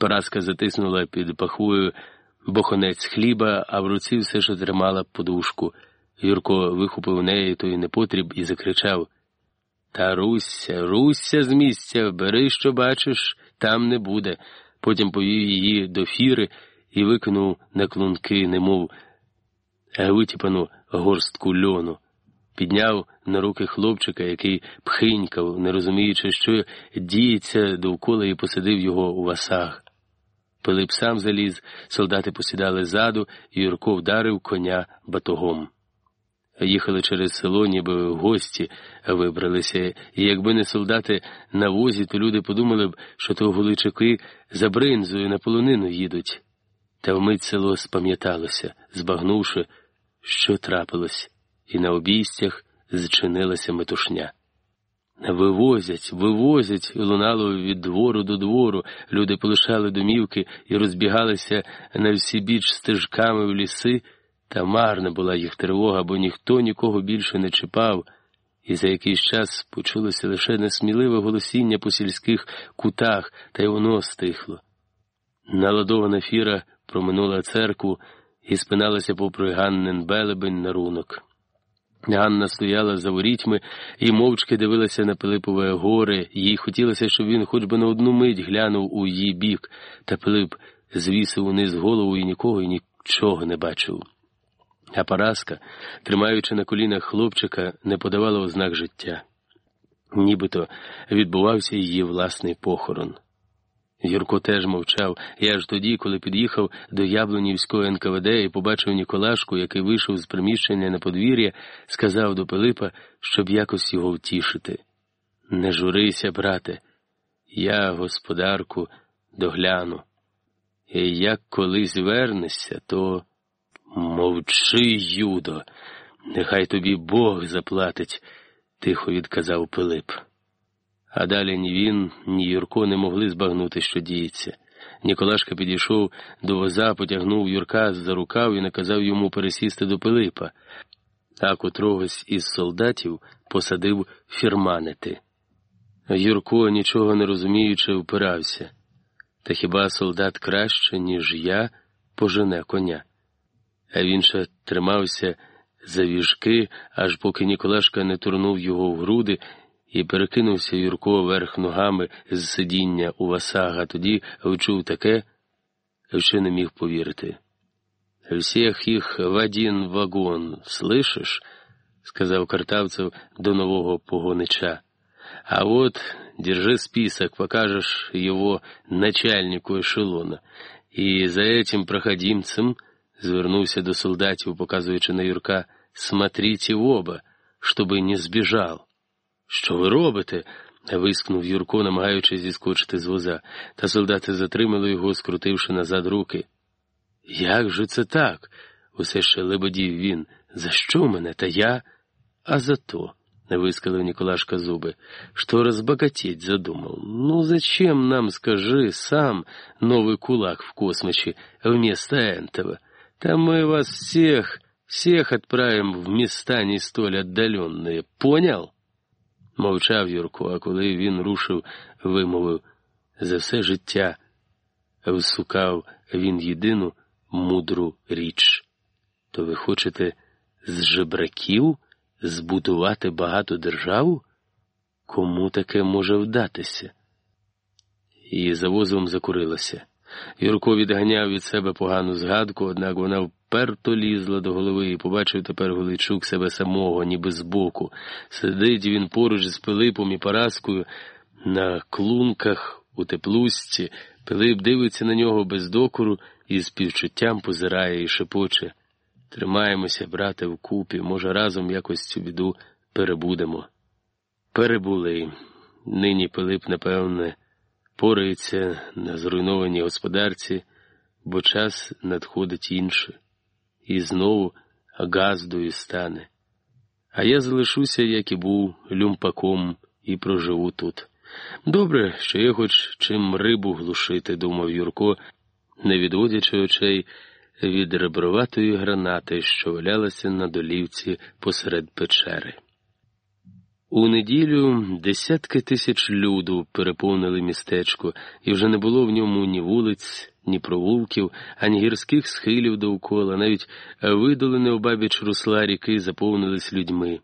Параска затиснула під пахвою бохонець хліба, а в руці все ж тримала подушку. Юрко вихопив у неї той непотріб і закричав Та Руся, Руся з місця, бери, що бачиш, там не буде. Потім повів її до фіри і викинув на клунки, немов витіпану горстку льону. Підняв на руки хлопчика, який пхинькав, не розуміючи, що діється довкола, і посадив його у васах. Пилип сам заліз, солдати посідали ззаду, і Юрко вдарив коня батогом. Їхали через село, ніби гості вибралися, і якби не солдати на возі, то люди подумали б, що то гуличаки за бринзою на полонину їдуть. Та вмить село спам'яталося, збагнувши, що трапилось, і на обійстях зчинилася метушня. Вивозять, вивозять, лунало від двору до двору, люди полишали домівки і розбігалися на всі біч стежками в ліси, та марна була їх тривога, бо ніхто нікого більше не чіпав, і за якийсь час почулося лише несміливе голосіння по сільських кутах, та й воно стихло. Наладована фіра проминула церкву і спиналася попри Ганнен белебень на рунок. Ганна стояла за ворітьми і мовчки дивилася на Пилипове горе, їй хотілося, щоб він хоч би на одну мить глянув у її бік, та Пилип звісив униз голову і нікого і нічого не бачив. А Параска, тримаючи на колінах хлопчика, не подавала ознак життя. Нібито відбувався її власний похорон. Юрко теж мовчав. Я ж тоді, коли під'їхав до Яблунівського НКВД і побачив Ніколашку, який вийшов з приміщення на подвір'я, сказав до Пилипа, щоб якось його втішити. Не журися, брате, я, господарку, догляну. І як колись вернешся, то мовчи, Юдо, нехай тобі Бог заплатить, тихо відказав Пилип. А далі ні він, ні Юрко не могли збагнути, що діється. Ніколашка підійшов до воза, потягнув Юрка за рукав і наказав йому пересісти до Пилипа, а котрогось із солдатів посадив фірманити. Юрко, нічого не розуміючи, впирався. Та хіба солдат краще, ніж я, пожене коня? А він ще тримався за віжки, аж поки Ніколашка не турнув його в груди і перекинувся Юрко верх ногами з сидіння у васах, а тоді вчув таке, що не міг повірити. Всіх їх в один вагон, слышиш? сказав картавцев до нового погонича. А вот, держи список, покажешь его начальнику эшелона. И за этим проходимцем, звернувся до солдатів, показуючи на Юрка, смотрите в оба, чтобы не сбежал. Що ви робите? вискнув Юрко, намагаючись зіскочити з воза, та солдати затримали його, скрутивши назад руки. Як же це так? усе ще лебедів він. За що мене? Та я? А за то, вискалив Ніколашка зуби, что разбогатеть задумал. Ну зачем нам, скажи, сам новый кулак в космосе вместо этого? Там мы вас всех, всех отправим в места не столь отдаленные. Понял? Мовчав Юрко, а коли він рушив, вимовив за все життя, всукав він єдину мудру річ. То ви хочете з жебраків збудувати багату державу? Кому таке може вдатися? І за возом закурилося. Юрко відганяв від себе погану згадку, однак вона вперто лізла до голови і побачив тепер Голичук себе самого, ніби збоку. Сидить він поруч з Пилипом і Параскою на клунках у теплусці. Пилип дивиться на нього без докору і з співчуттям позирає і шепоче. Тримаємося, брате, вкупі, може, разом якось цю біду перебудемо. Перебули. Нині Пилип, напевне, порається на зруйнованій господарці, бо час надходить інше, і знову газдою стане. А я залишуся, як і був, люмпаком, і проживу тут. Добре, що я хоч чим рибу глушити, думав Юрко, не відводячи очей від реброватої гранати, що валялася на долівці посеред печери. У неділю десятки тисяч люду переповнили містечко, і вже не було в ньому ні вулиць, ні провулків, ані гірських схилів довкола, навіть видолене обабіч русла ріки заповнились людьми.